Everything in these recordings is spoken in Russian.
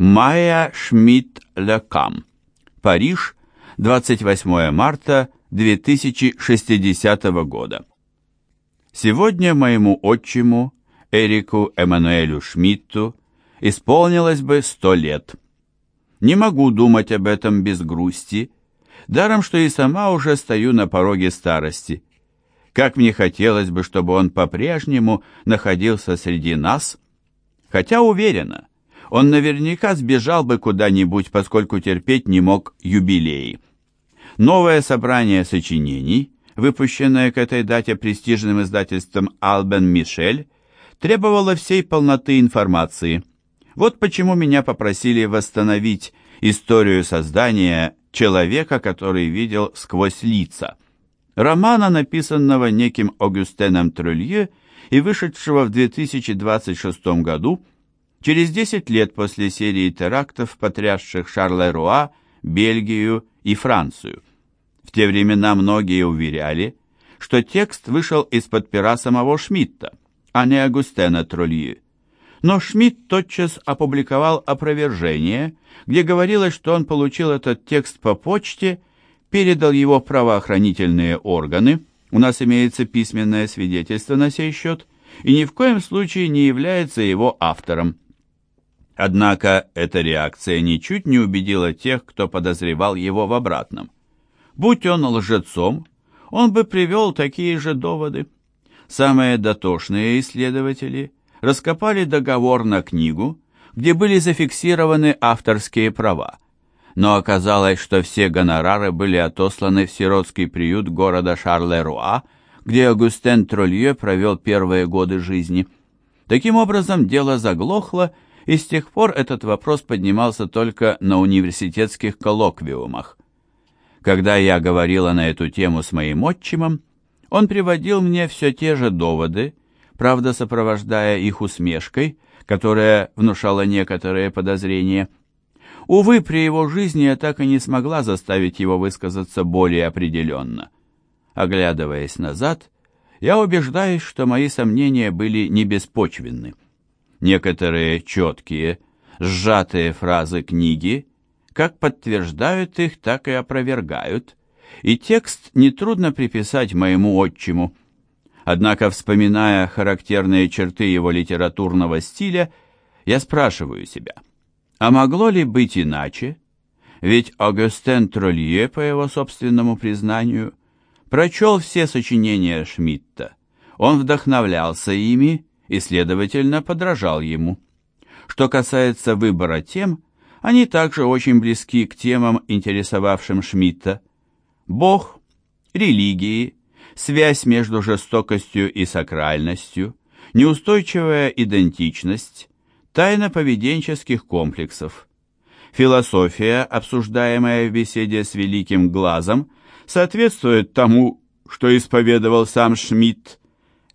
Майя Шмидт-Лекам. Париж, 28 марта 2060 года. Сегодня моему отчиму, Эрику Эммануэлю Шмидту, исполнилось бы сто лет. Не могу думать об этом без грусти, даром что и сама уже стою на пороге старости. Как мне хотелось бы, чтобы он по-прежнему находился среди нас, хотя уверена, он наверняка сбежал бы куда-нибудь, поскольку терпеть не мог юбилеи. Новое собрание сочинений, выпущенное к этой дате престижным издательством «Албен Мишель», требовало всей полноты информации. Вот почему меня попросили восстановить историю создания человека, который видел сквозь лица. Романа, написанного неким Огюстеном Трюлье и вышедшего в 2026 году, через 10 лет после серии терактов, потрясших Шарлеруа, Бельгию и Францию. В те времена многие уверяли, что текст вышел из-под пера самого Шмидта, а не Агустена Тролье. Но Шмидт тотчас опубликовал опровержение, где говорилось, что он получил этот текст по почте, передал его правоохранительные органы, у нас имеется письменное свидетельство на сей счет, и ни в коем случае не является его автором. Однако эта реакция ничуть не убедила тех, кто подозревал его в обратном. Будь он лжецом, он бы привел такие же доводы. Самые дотошные исследователи раскопали договор на книгу, где были зафиксированы авторские права, но оказалось, что все гонорары были отосланы в сиротский приют города Шарлеруа, где Агустен Тролье провел первые годы жизни. Таким образом, дело заглохло, и с тех пор этот вопрос поднимался только на университетских коллоквиумах. Когда я говорила на эту тему с моим отчимом, он приводил мне все те же доводы, правда сопровождая их усмешкой, которая внушала некоторые подозрения. Увы, при его жизни я так и не смогла заставить его высказаться более определенно. Оглядываясь назад, я убеждаюсь, что мои сомнения были не беспочвенны. Некоторые четкие, сжатые фразы книги как подтверждают их, так и опровергают, и текст нетрудно приписать моему отчиму. Однако, вспоминая характерные черты его литературного стиля, я спрашиваю себя, а могло ли быть иначе? Ведь Агустен Тролье, по его собственному признанию, прочел все сочинения Шмидта. Он вдохновлялся ими и, следовательно, подражал ему. Что касается выбора тем, они также очень близки к темам, интересовавшим Шмидта. Бог, религии, связь между жестокостью и сакральностью, неустойчивая идентичность, тайна поведенческих комплексов. Философия, обсуждаемая в беседе с Великим Глазом, соответствует тому, что исповедовал сам Шмидт.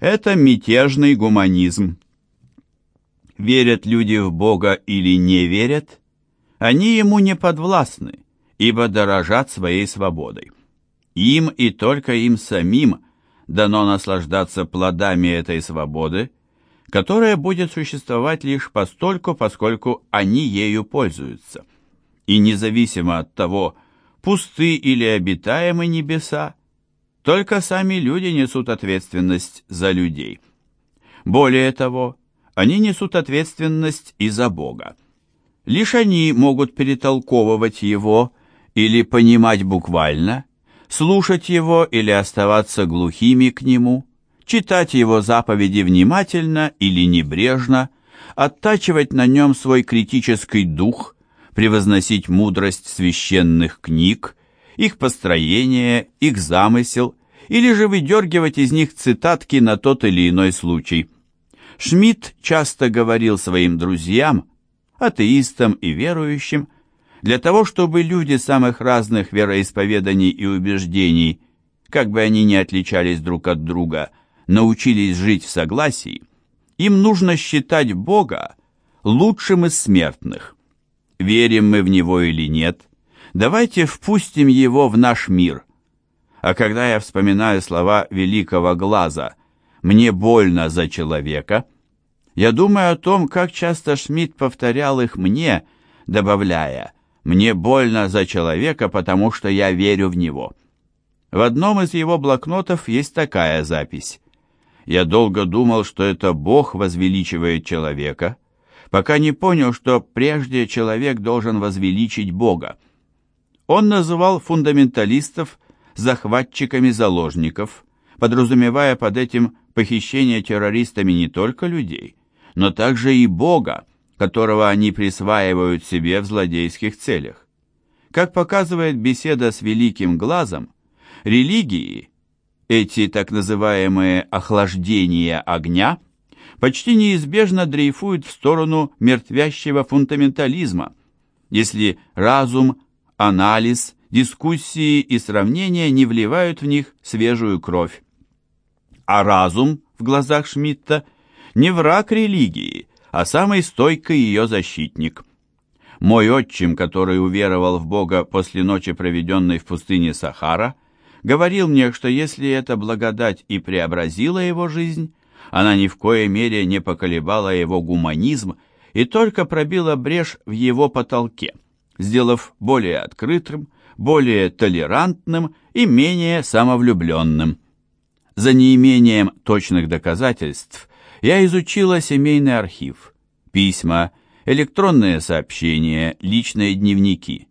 Это мятежный гуманизм. Верят люди в Бога или не верят – они ему не подвластны, ибо дорожат своей свободой. Им и только им самим дано наслаждаться плодами этой свободы, которая будет существовать лишь постольку, поскольку они ею пользуются. И независимо от того, пусты или обитаемы небеса, только сами люди несут ответственность за людей. Более того, они несут ответственность и за Бога. Лишь они могут перетолковывать его или понимать буквально, слушать его или оставаться глухими к нему, читать его заповеди внимательно или небрежно, оттачивать на нем свой критический дух, превозносить мудрость священных книг, их построение, их замысел, или же выдергивать из них цитатки на тот или иной случай. Шмидт часто говорил своим друзьям, атеистам и верующим, для того, чтобы люди самых разных вероисповеданий и убеждений, как бы они ни отличались друг от друга, научились жить в согласии, им нужно считать Бога лучшим из смертных. Верим мы в Него или нет, давайте впустим Его в наш мир. А когда я вспоминаю слова великого глаза «мне больно за человека», я думаю о том, как часто Шмидт повторял их мне, добавляя «Мне больно за человека, потому что я верю в него». В одном из его блокнотов есть такая запись. «Я долго думал, что это Бог возвеличивает человека, пока не понял, что прежде человек должен возвеличить Бога. Он называл фундаменталистов захватчиками заложников, подразумевая под этим похищение террористами не только людей, но также и Бога, которого они присваивают себе в злодейских целях. Как показывает беседа с Великим Глазом, религии, эти так называемые охлаждения огня – почти неизбежно дрейфуют в сторону мертвящего фундаментализма, если разум, анализ, дискуссии и сравнения не вливают в них свежую кровь. А разум, в глазах Шмидта, не враг религии, а самый стойкий ее защитник. Мой отчим, который уверовал в Бога после ночи, проведенной в пустыне Сахара, говорил мне, что если эта благодать и преобразила его жизнь, она ни в коей мере не поколебала его гуманизм и только пробила брешь в его потолке, сделав более открытым, более толерантным и менее самовлюбленным. За неимением точных доказательств я изучила семейный архив, письма, электронные сообщения, личные дневники.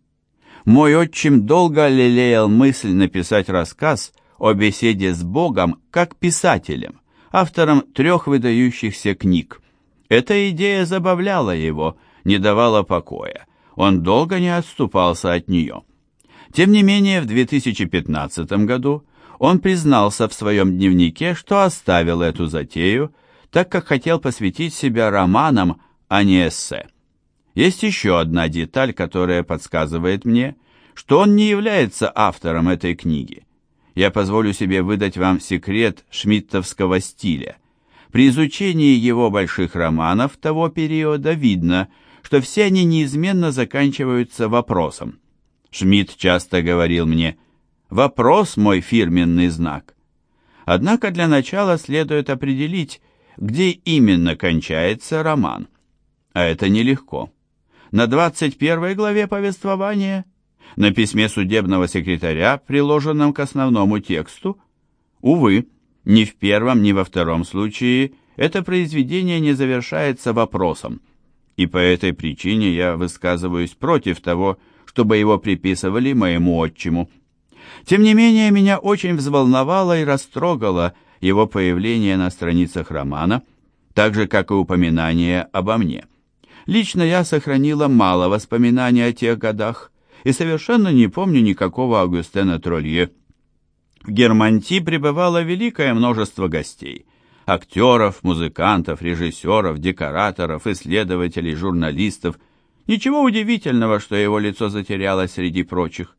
Мой отчим долго лелеял мысль написать рассказ о беседе с Богом как писателем, автором трех выдающихся книг. Эта идея забавляла его, не давала покоя. Он долго не отступался от нее. Тем не менее, в 2015 году он признался в своем дневнике, что оставил эту затею, так как хотел посвятить себя романам, а не эссе. Есть еще одна деталь, которая подсказывает мне, что он не является автором этой книги я позволю себе выдать вам секрет шмидтовского стиля. При изучении его больших романов того периода видно, что все они неизменно заканчиваются вопросом. Шмидт часто говорил мне «Вопрос – мой фирменный знак». Однако для начала следует определить, где именно кончается роман. А это нелегко. На 21 главе повествования на письме судебного секретаря, приложенном к основному тексту? Увы, ни в первом, ни во втором случае это произведение не завершается вопросом, и по этой причине я высказываюсь против того, чтобы его приписывали моему отчиму. Тем не менее, меня очень взволновало и растрогало его появление на страницах романа, так же, как и упоминание обо мне. Лично я сохранила мало воспоминаний о тех годах, и совершенно не помню никакого Августена Тролье. В Германти пребывало великое множество гостей. Актеров, музыкантов, режиссеров, декораторов, исследователей, журналистов. Ничего удивительного, что его лицо затерялось среди прочих.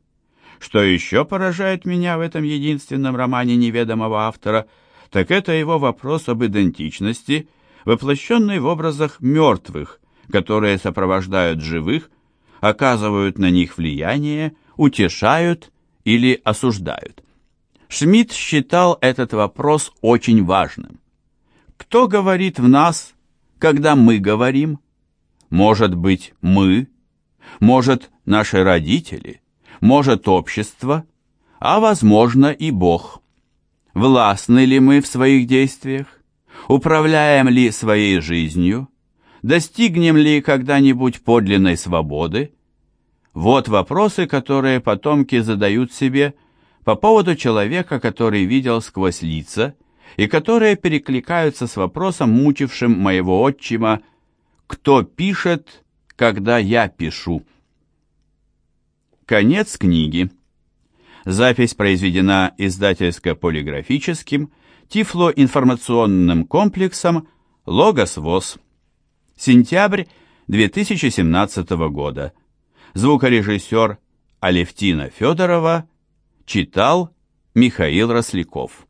Что еще поражает меня в этом единственном романе неведомого автора, так это его вопрос об идентичности, воплощенный в образах мертвых, которые сопровождают живых оказывают на них влияние, утешают или осуждают. Шмидт считал этот вопрос очень важным. Кто говорит в нас, когда мы говорим? Может быть, мы? Может, наши родители? Может, общество? А, возможно, и Бог. Властны ли мы в своих действиях? Управляем ли своей жизнью? Достигнем ли когда-нибудь подлинной свободы? Вот вопросы, которые потомки задают себе по поводу человека, который видел сквозь лица, и которые перекликаются с вопросом, мучившим моего отчима «Кто пишет, когда я пишу?» Конец книги. Запись произведена издательско-полиграфическим тифлоинформационным комплексом «Логос ВОЗ». Сентябрь 2017 года. Звукорежиссер Алевтина Федорова читал Михаил Росляков.